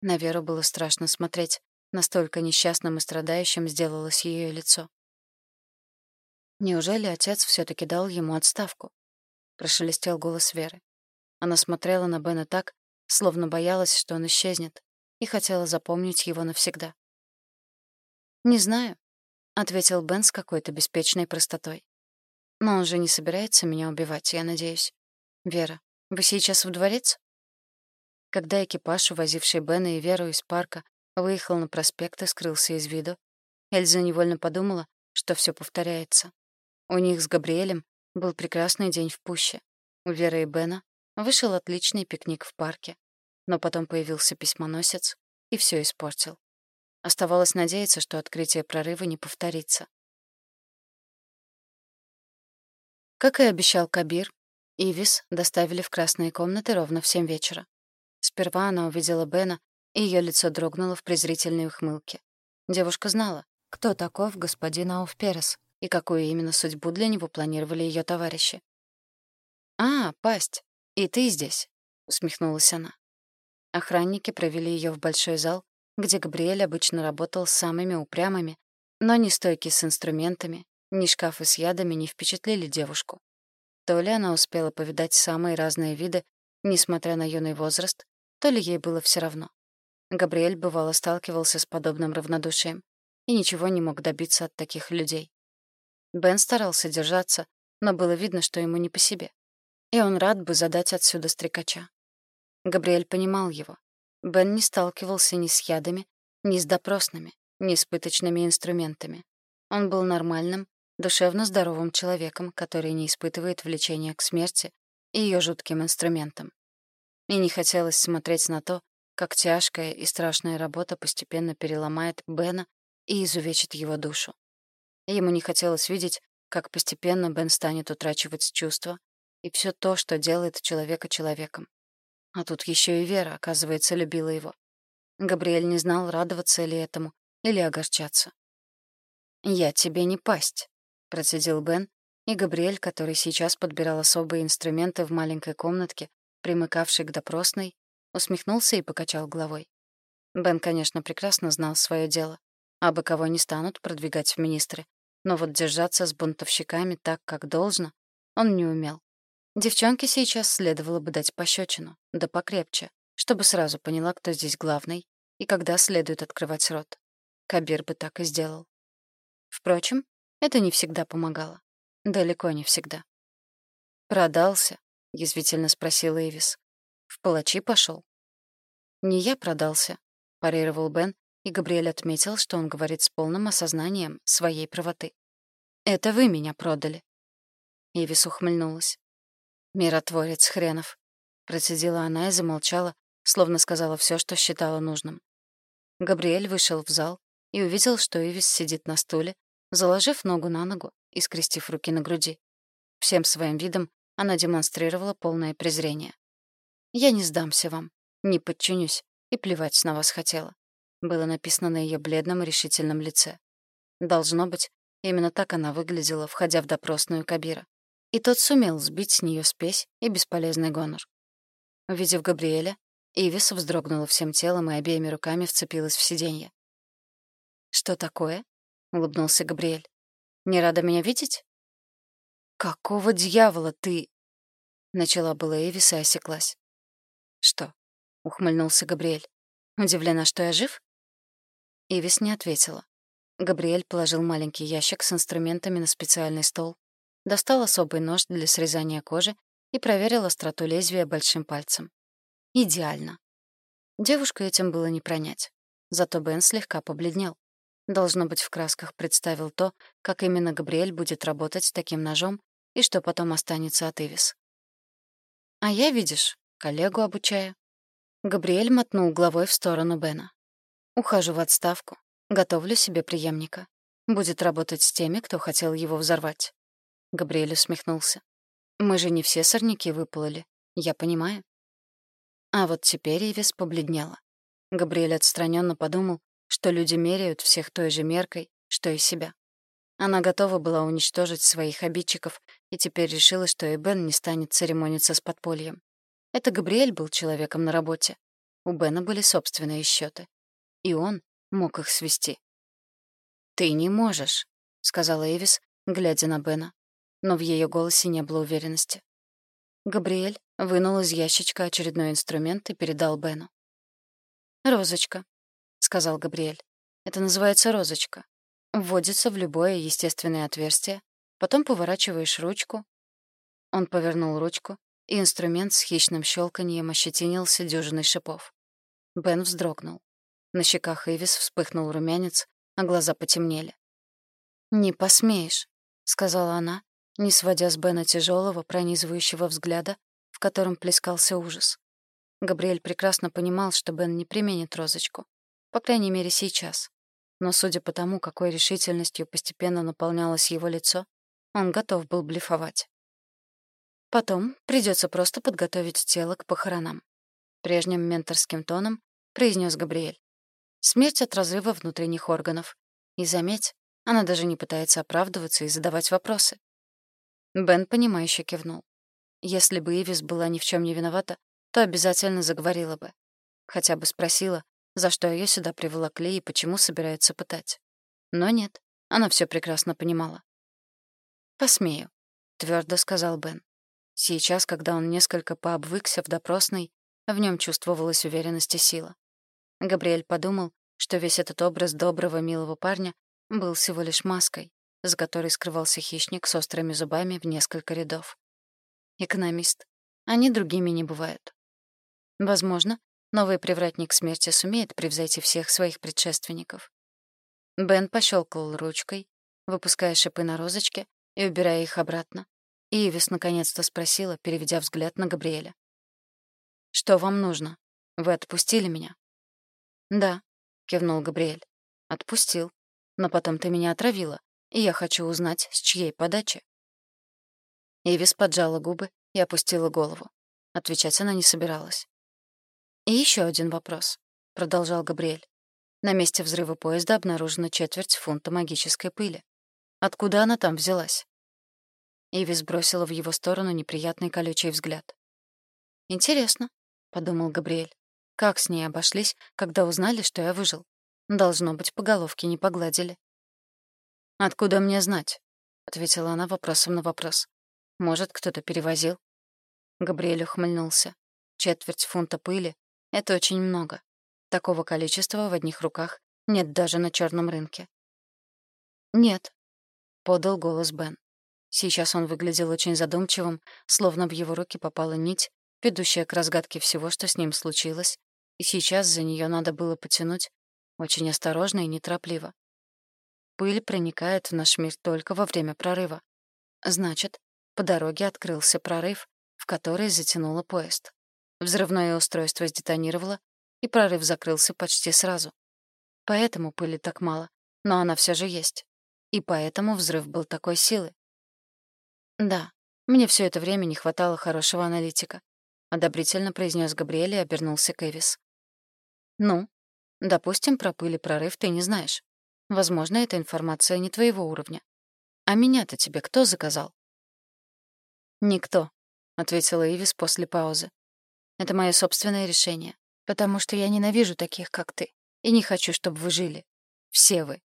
Speaker 1: На Веру было страшно смотреть. Настолько несчастным и страдающим сделалось ее лицо. Неужели отец все таки дал ему отставку? Прошелестел голос Веры. Она смотрела на Бена так, словно боялась, что он исчезнет, и хотела запомнить его навсегда. «Не знаю», — ответил Бен с какой-то беспечной простотой. «Но он же не собирается меня убивать, я надеюсь. Вера, вы сейчас в дворец?» Когда экипаж, увозивший Бена и Веру из парка, выехал на проспект и скрылся из виду, Эльза невольно подумала, что все повторяется. У них с Габриэлем был прекрасный день в пуще. У Веры и Бена вышел отличный пикник в парке. Но потом появился письмоносец и все испортил. Оставалось надеяться, что открытие прорыва не повторится. Как и обещал Кабир, Ивис доставили в красные комнаты ровно в семь вечера. Сперва она увидела Бена, и ее лицо дрогнуло в презрительной ухмылке. Девушка знала, кто таков господин Ауфперес, и какую именно судьбу для него планировали ее товарищи. «А, пасть, и ты здесь», — усмехнулась она. Охранники провели ее в большой зал, где Габриэль обычно работал с самыми упрямыми, но ни стойки с инструментами, ни шкафы с ядами не впечатлили девушку. То ли она успела повидать самые разные виды, несмотря на юный возраст, то ли ей было все равно. Габриэль бывало сталкивался с подобным равнодушием и ничего не мог добиться от таких людей. Бен старался держаться, но было видно, что ему не по себе. И он рад бы задать отсюда стрекача. Габриэль понимал его. Бен не сталкивался ни с ядами, ни с допросными, ни с пыточными инструментами. Он был нормальным, душевно здоровым человеком, который не испытывает влечения к смерти и ее жутким инструментам. И не хотелось смотреть на то, как тяжкая и страшная работа постепенно переломает Бена и изувечит его душу. Ему не хотелось видеть, как постепенно Бен станет утрачивать чувства и все то, что делает человека человеком. А тут еще и Вера, оказывается, любила его. Габриэль не знал, радоваться ли этому или огорчаться. «Я тебе не пасть», — процедил Бен, и Габриэль, который сейчас подбирал особые инструменты в маленькой комнатке, примыкавшей к допросной, усмехнулся и покачал головой. Бен, конечно, прекрасно знал свое дело, а бы кого не станут продвигать в министры, но вот держаться с бунтовщиками так, как должно, он не умел. Девчонке сейчас следовало бы дать пощечину, да покрепче, чтобы сразу поняла, кто здесь главный и когда следует открывать рот. Кабир бы так и сделал. Впрочем, это не всегда помогало. Далеко не всегда. «Продался?» — язвительно спросил Эвис. «В палачи пошел. «Не я продался», — парировал Бен, и Габриэль отметил, что он говорит с полным осознанием своей правоты. «Это вы меня продали». Ивис ухмыльнулась. «Миротворец хренов», — процедила она и замолчала, словно сказала все, что считала нужным. Габриэль вышел в зал и увидел, что Ивис сидит на стуле, заложив ногу на ногу и скрестив руки на груди. Всем своим видом она демонстрировала полное презрение. «Я не сдамся вам, не подчинюсь, и плевать на вас хотела было написано на ее бледном решительном лице. Должно быть, именно так она выглядела, входя в допросную Кабира. И тот сумел сбить с нее спесь и бесполезный гонор. Увидев Габриэля, Ивис вздрогнула всем телом и обеими руками вцепилась в сиденье. «Что такое?» — улыбнулся Габриэль. «Не рада меня видеть?» «Какого дьявола ты...» Начала была Эвис и осеклась. «Что?» — ухмыльнулся Габриэль. «Удивлена, что я жив?» Ивис не ответила. Габриэль положил маленький ящик с инструментами на специальный стол, достал особый нож для срезания кожи и проверил остроту лезвия большим пальцем. Идеально. Девушку этим было не пронять. Зато Бен слегка побледнел. Должно быть, в красках представил то, как именно Габриэль будет работать таким ножом и что потом останется от Ивис. «А я, видишь, коллегу обучаю». Габриэль мотнул головой в сторону Бена. Ухожу в отставку. Готовлю себе преемника. Будет работать с теми, кто хотел его взорвать. Габриэль усмехнулся. Мы же не все сорняки выплыли. Я понимаю. А вот теперь Ивис побледнела. Габриэль отстраненно подумал, что люди меряют всех той же меркой, что и себя. Она готова была уничтожить своих обидчиков и теперь решила, что и Бен не станет церемониться с подпольем. Это Габриэль был человеком на работе. У Бена были собственные счеты, И он мог их свести. «Ты не можешь», — сказала Эвис, глядя на Бена. Но в ее голосе не было уверенности. Габриэль вынул из ящичка очередной инструмент и передал Бену. «Розочка», — сказал Габриэль. «Это называется розочка. Вводится в любое естественное отверстие, потом поворачиваешь ручку». Он повернул ручку, и инструмент с хищным щелканьем ощетинился дюжиной шипов. Бен вздрогнул. На щеках Ивис вспыхнул румянец, а глаза потемнели. «Не посмеешь», — сказала она, не сводя с Бена тяжелого, пронизывающего взгляда, в котором плескался ужас. Габриэль прекрасно понимал, что Бен не применит розочку. По крайней мере, сейчас. Но судя по тому, какой решительностью постепенно наполнялось его лицо, он готов был блефовать. Потом придется просто подготовить тело к похоронам. Прежним менторским тоном произнес Габриэль. Смерть от разрыва внутренних органов. И заметь, она даже не пытается оправдываться и задавать вопросы. Бен, понимающе кивнул. Если бы Ивис была ни в чем не виновата, то обязательно заговорила бы. Хотя бы спросила, за что ее сюда приволокли и почему собираются пытать. Но нет, она все прекрасно понимала. «Посмею», — твердо сказал Бен. Сейчас, когда он несколько пообвыкся в допросной, в нем чувствовалась уверенность и сила. Габриэль подумал, что весь этот образ доброго, милого парня был всего лишь маской, за которой скрывался хищник с острыми зубами в несколько рядов. Экономист. Они другими не бывают. Возможно, новый привратник смерти сумеет превзойти всех своих предшественников. Бен пощелкал ручкой, выпуская шипы на розочке и убирая их обратно, Ивис наконец-то спросила, переведя взгляд на Габриэля. «Что вам нужно? Вы отпустили меня?» «Да», — кивнул Габриэль. «Отпустил. Но потом ты меня отравила, и я хочу узнать, с чьей подачи». Ивис поджала губы и опустила голову. Отвечать она не собиралась. «И еще один вопрос», — продолжал Габриэль. «На месте взрыва поезда обнаружена четверть фунта магической пыли. Откуда она там взялась?» Ивис бросила в его сторону неприятный колючий взгляд. «Интересно», — подумал Габриэль. «Как с ней обошлись, когда узнали, что я выжил? Должно быть, по головке не погладили». «Откуда мне знать?» — ответила она вопросом на вопрос. «Может, кто-то перевозил?» Габриэль ухмыльнулся. «Четверть фунта пыли — это очень много. Такого количества в одних руках нет даже на черном рынке». «Нет», — подал голос Бен. Сейчас он выглядел очень задумчивым, словно в его руки попала нить, ведущая к разгадке всего, что с ним случилось, и сейчас за нее надо было потянуть очень осторожно и неторопливо. Пыль проникает в наш мир только во время прорыва. Значит, по дороге открылся прорыв, в который затянуло поезд. Взрывное устройство сдетонировало, и прорыв закрылся почти сразу. Поэтому пыли так мало, но она все же есть. И поэтому взрыв был такой силы. «Да, мне все это время не хватало хорошего аналитика», — одобрительно произнес Габриэль и обернулся к Эвис. «Ну, допустим, про пыль прорыв ты не знаешь. Возможно, эта информация не твоего уровня. А меня-то тебе кто заказал?» «Никто», — ответила Ивис после паузы. «Это мое собственное решение, потому что я ненавижу таких, как ты, и не хочу, чтобы вы жили. Все вы».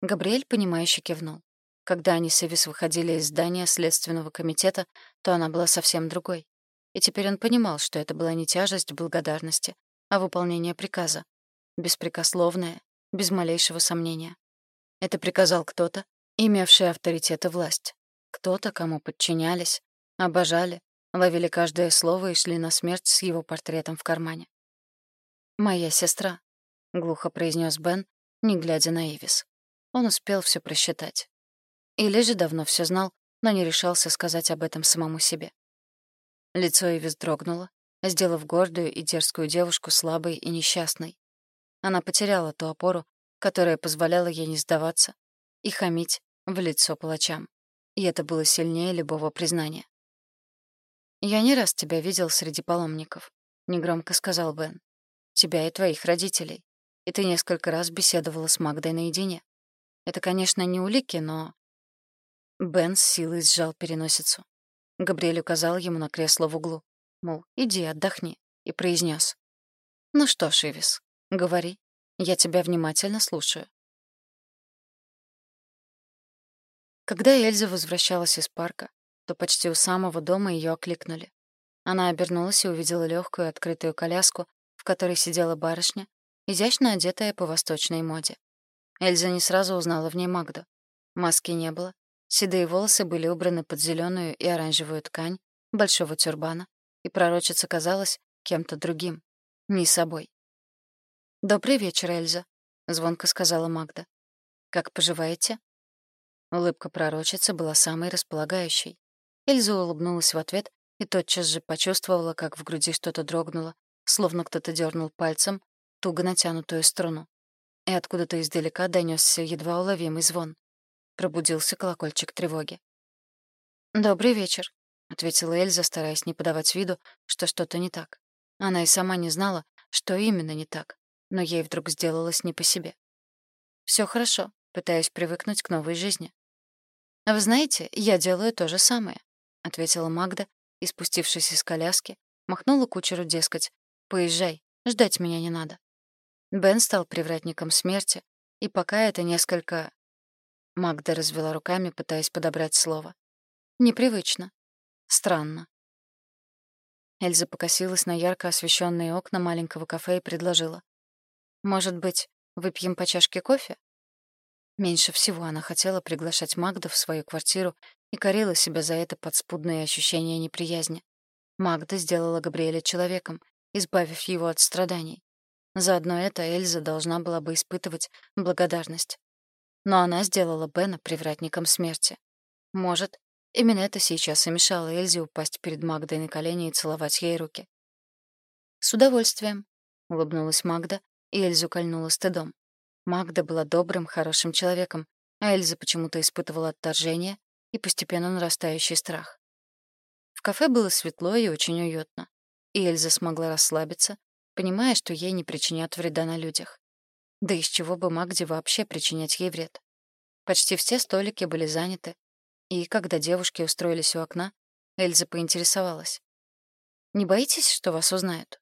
Speaker 1: Габриэль, понимающе кивнул. Когда они с Эвис выходили из здания Следственного комитета, то она была совсем другой. И теперь он понимал, что это была не тяжесть благодарности, а выполнение приказа. Беспрекословное, без малейшего сомнения. Это приказал кто-то, имевший авторитет и власть. Кто-то, кому подчинялись, обожали, ловили каждое слово и шли на смерть с его портретом в кармане. «Моя сестра», — глухо произнес Бен, не глядя на Эвис. Он успел все просчитать. Или же давно все знал, но не решался сказать об этом самому себе. Лицо Эвис дрогнуло, сделав гордую и дерзкую девушку слабой и несчастной. Она потеряла ту опору, которая позволяла ей не сдаваться и хамить в лицо палачам. И это было сильнее любого признания. «Я не раз тебя видел среди паломников», — негромко сказал Бен. «Тебя и твоих родителей. И ты несколько раз беседовала с Магдой наедине. Это, конечно, не улики, но...» Бен с силой сжал переносицу. Габриэль указал ему на кресло в углу. Мол, иди отдохни. И произнес: «Ну что, Шивис, говори. Я тебя внимательно слушаю». Когда Эльза возвращалась из парка, то почти у самого дома ее окликнули. Она обернулась и увидела легкую открытую коляску, в которой сидела барышня, изящно одетая по восточной моде. Эльза не сразу узнала в ней Магду. Маски не было, седые волосы были убраны под зеленую и оранжевую ткань большого тюрбана, и пророчица казалась кем-то другим, не собой. «Добрый вечер, Эльза», — звонко сказала Магда. «Как поживаете?» Улыбка пророчицы была самой располагающей. Эльза улыбнулась в ответ и тотчас же почувствовала, как в груди что-то дрогнуло, словно кто-то дернул пальцем туго натянутую струну. И откуда-то издалека донесся едва уловимый звон. Пробудился колокольчик тревоги. «Добрый вечер», — ответила Эльза, стараясь не подавать виду, что что-то не так. Она и сама не знала, что именно не так, но ей вдруг сделалось не по себе. Все хорошо, пытаюсь привыкнуть к новой жизни». «Вы знаете, я делаю то же самое», — ответила Магда и, спустившись из коляски, махнула кучеру, дескать, «Поезжай, ждать меня не надо». Бен стал привратником смерти, и пока это несколько... Магда развела руками, пытаясь подобрать слово. Непривычно. Странно. Эльза покосилась на ярко освещенные окна маленького кафе и предложила. «Может быть, выпьем по чашке кофе?» Меньше всего она хотела приглашать Магду в свою квартиру и корила себя за это подспудное ощущение неприязни. Магда сделала Габриэля человеком, избавив его от страданий. Заодно это Эльза должна была бы испытывать благодарность. Но она сделала Бена привратником смерти. Может, именно это сейчас и мешало Эльзе упасть перед Магдой на колени и целовать ей руки. «С удовольствием», — улыбнулась Магда, и Эльзу кольнула стыдом. Магда была добрым, хорошим человеком, а Эльза почему-то испытывала отторжение и постепенно нарастающий страх. В кафе было светло и очень уютно, и Эльза смогла расслабиться, понимая, что ей не причинят вреда на людях. Да из чего бы Магде вообще причинять ей вред? Почти все столики были заняты, и когда девушки устроились у окна, Эльза поинтересовалась. «Не боитесь, что вас узнают?»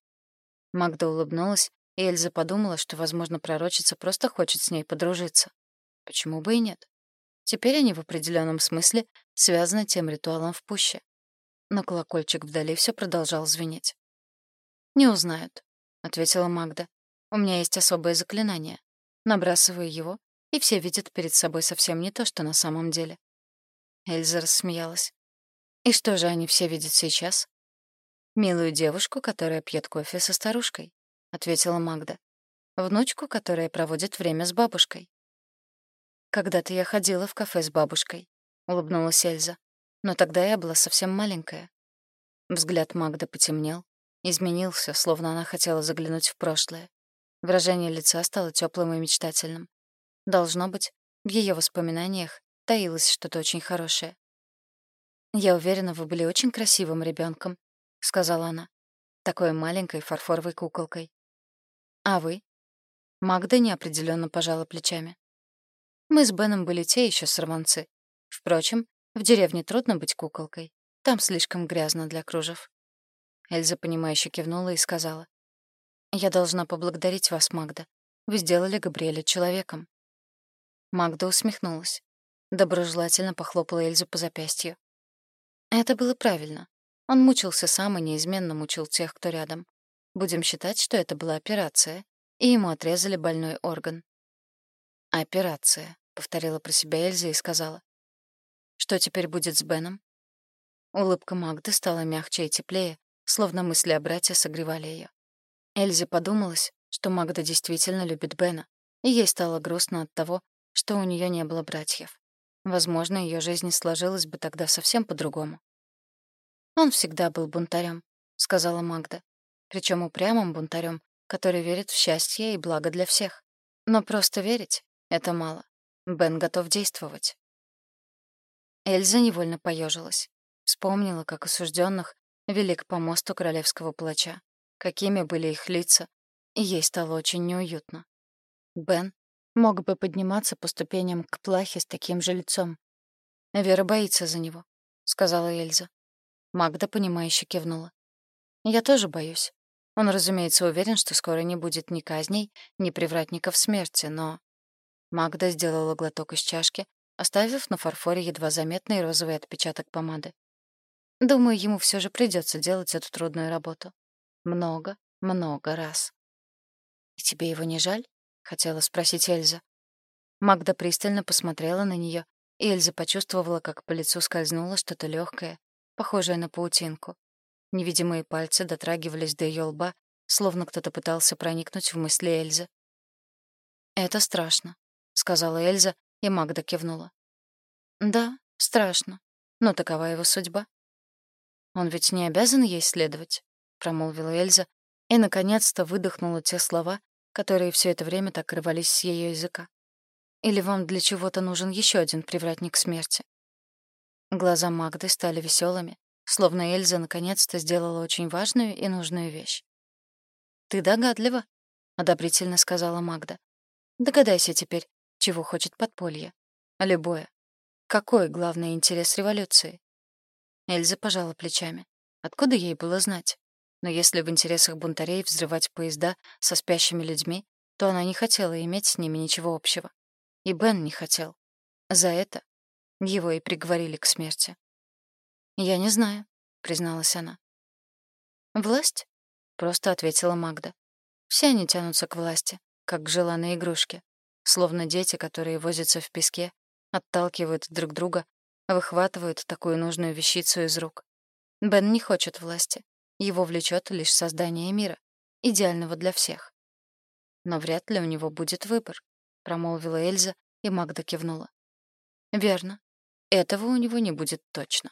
Speaker 1: Магда улыбнулась и Эльза подумала, что, возможно, пророчица просто хочет с ней подружиться. Почему бы и нет? Теперь они в определенном смысле связаны тем ритуалом в пуще. Но колокольчик вдали все продолжал звенеть. «Не узнают», — ответила Магда. «У меня есть особое заклинание. Набрасываю его, и все видят перед собой совсем не то, что на самом деле». Эльза рассмеялась. «И что же они все видят сейчас?» «Милую девушку, которая пьет кофе со старушкой. — ответила Магда. «Внучку, которая проводит время с бабушкой». «Когда-то я ходила в кафе с бабушкой», — улыбнулась Эльза. «Но тогда я была совсем маленькая». Взгляд Магды потемнел, изменился, словно она хотела заглянуть в прошлое. Выражение лица стало теплым и мечтательным. Должно быть, в ее воспоминаниях таилось что-то очень хорошее. «Я уверена, вы были очень красивым ребенком, сказала она. «Такой маленькой фарфоровой куколкой. А вы? Магда неопределенно пожала плечами. Мы с Беном были те еще сорванцы. Впрочем, в деревне трудно быть куколкой. Там слишком грязно для кружев. Эльза, понимающе кивнула и сказала. «Я должна поблагодарить вас, Магда. Вы сделали Габриэля человеком». Магда усмехнулась. Доброжелательно похлопала Эльзу по запястью. Это было правильно. Он мучился сам и неизменно мучил тех, кто рядом. Будем считать, что это была операция, и ему отрезали больной орган. «Операция», — повторила про себя Эльза и сказала. «Что теперь будет с Беном?» Улыбка Магды стала мягче и теплее, словно мысли о брате согревали ее. Эльзе подумалось, что Магда действительно любит Бена, и ей стало грустно от того, что у нее не было братьев. Возможно, ее жизнь сложилась бы тогда совсем по-другому. «Он всегда был бунтарем», — сказала Магда причем упрямым бунтарем, который верит в счастье и благо для всех. Но просто верить — это мало. Бен готов действовать. Эльза невольно поежилась. Вспомнила, как осужденных вели к помосту королевского плача, какими были их лица, и ей стало очень неуютно. Бен мог бы подниматься по ступеням к плахе с таким же лицом. «Вера боится за него», — сказала Эльза. Магда, понимающе кивнула. «Я тоже боюсь. Он, разумеется, уверен, что скоро не будет ни казней, ни привратников смерти, но...» Магда сделала глоток из чашки, оставив на фарфоре едва заметный розовый отпечаток помады. «Думаю, ему все же придется делать эту трудную работу. Много, много раз». «И тебе его не жаль?» — хотела спросить Эльза. Магда пристально посмотрела на нее, и Эльза почувствовала, как по лицу скользнуло что-то легкое, похожее на паутинку. Невидимые пальцы дотрагивались до ее лба, словно кто-то пытался проникнуть в мысли Эльзы. «Это страшно», — сказала Эльза, и Магда кивнула. «Да, страшно, но такова его судьба». «Он ведь не обязан ей следовать», — промолвила Эльза, и, наконец-то, выдохнула те слова, которые все это время так рвались с ее языка. Или вам для чего-то нужен еще один привратник смерти? Глаза Магды стали веселыми, словно Эльза наконец-то сделала очень важную и нужную вещь. «Ты догадлива», — одобрительно сказала Магда. «Догадайся теперь, чего хочет подполье. Любое. Какой главный интерес революции?» Эльза пожала плечами. Откуда ей было знать? Но если в интересах бунтарей взрывать поезда со спящими людьми, то она не хотела иметь с ними ничего общего. И Бен не хотел. За это его и приговорили к смерти. «Я не знаю», — призналась она. «Власть?» — просто ответила Магда. «Все они тянутся к власти, как к желанной игрушке, словно дети, которые возятся в песке, отталкивают друг друга, выхватывают такую нужную вещицу из рук. Бен не хочет власти. Его влечет лишь создание мира, идеального для всех. Но вряд ли у него будет выбор, промолвила Эльза, и Магда кивнула. Верно. Этого у него не будет точно.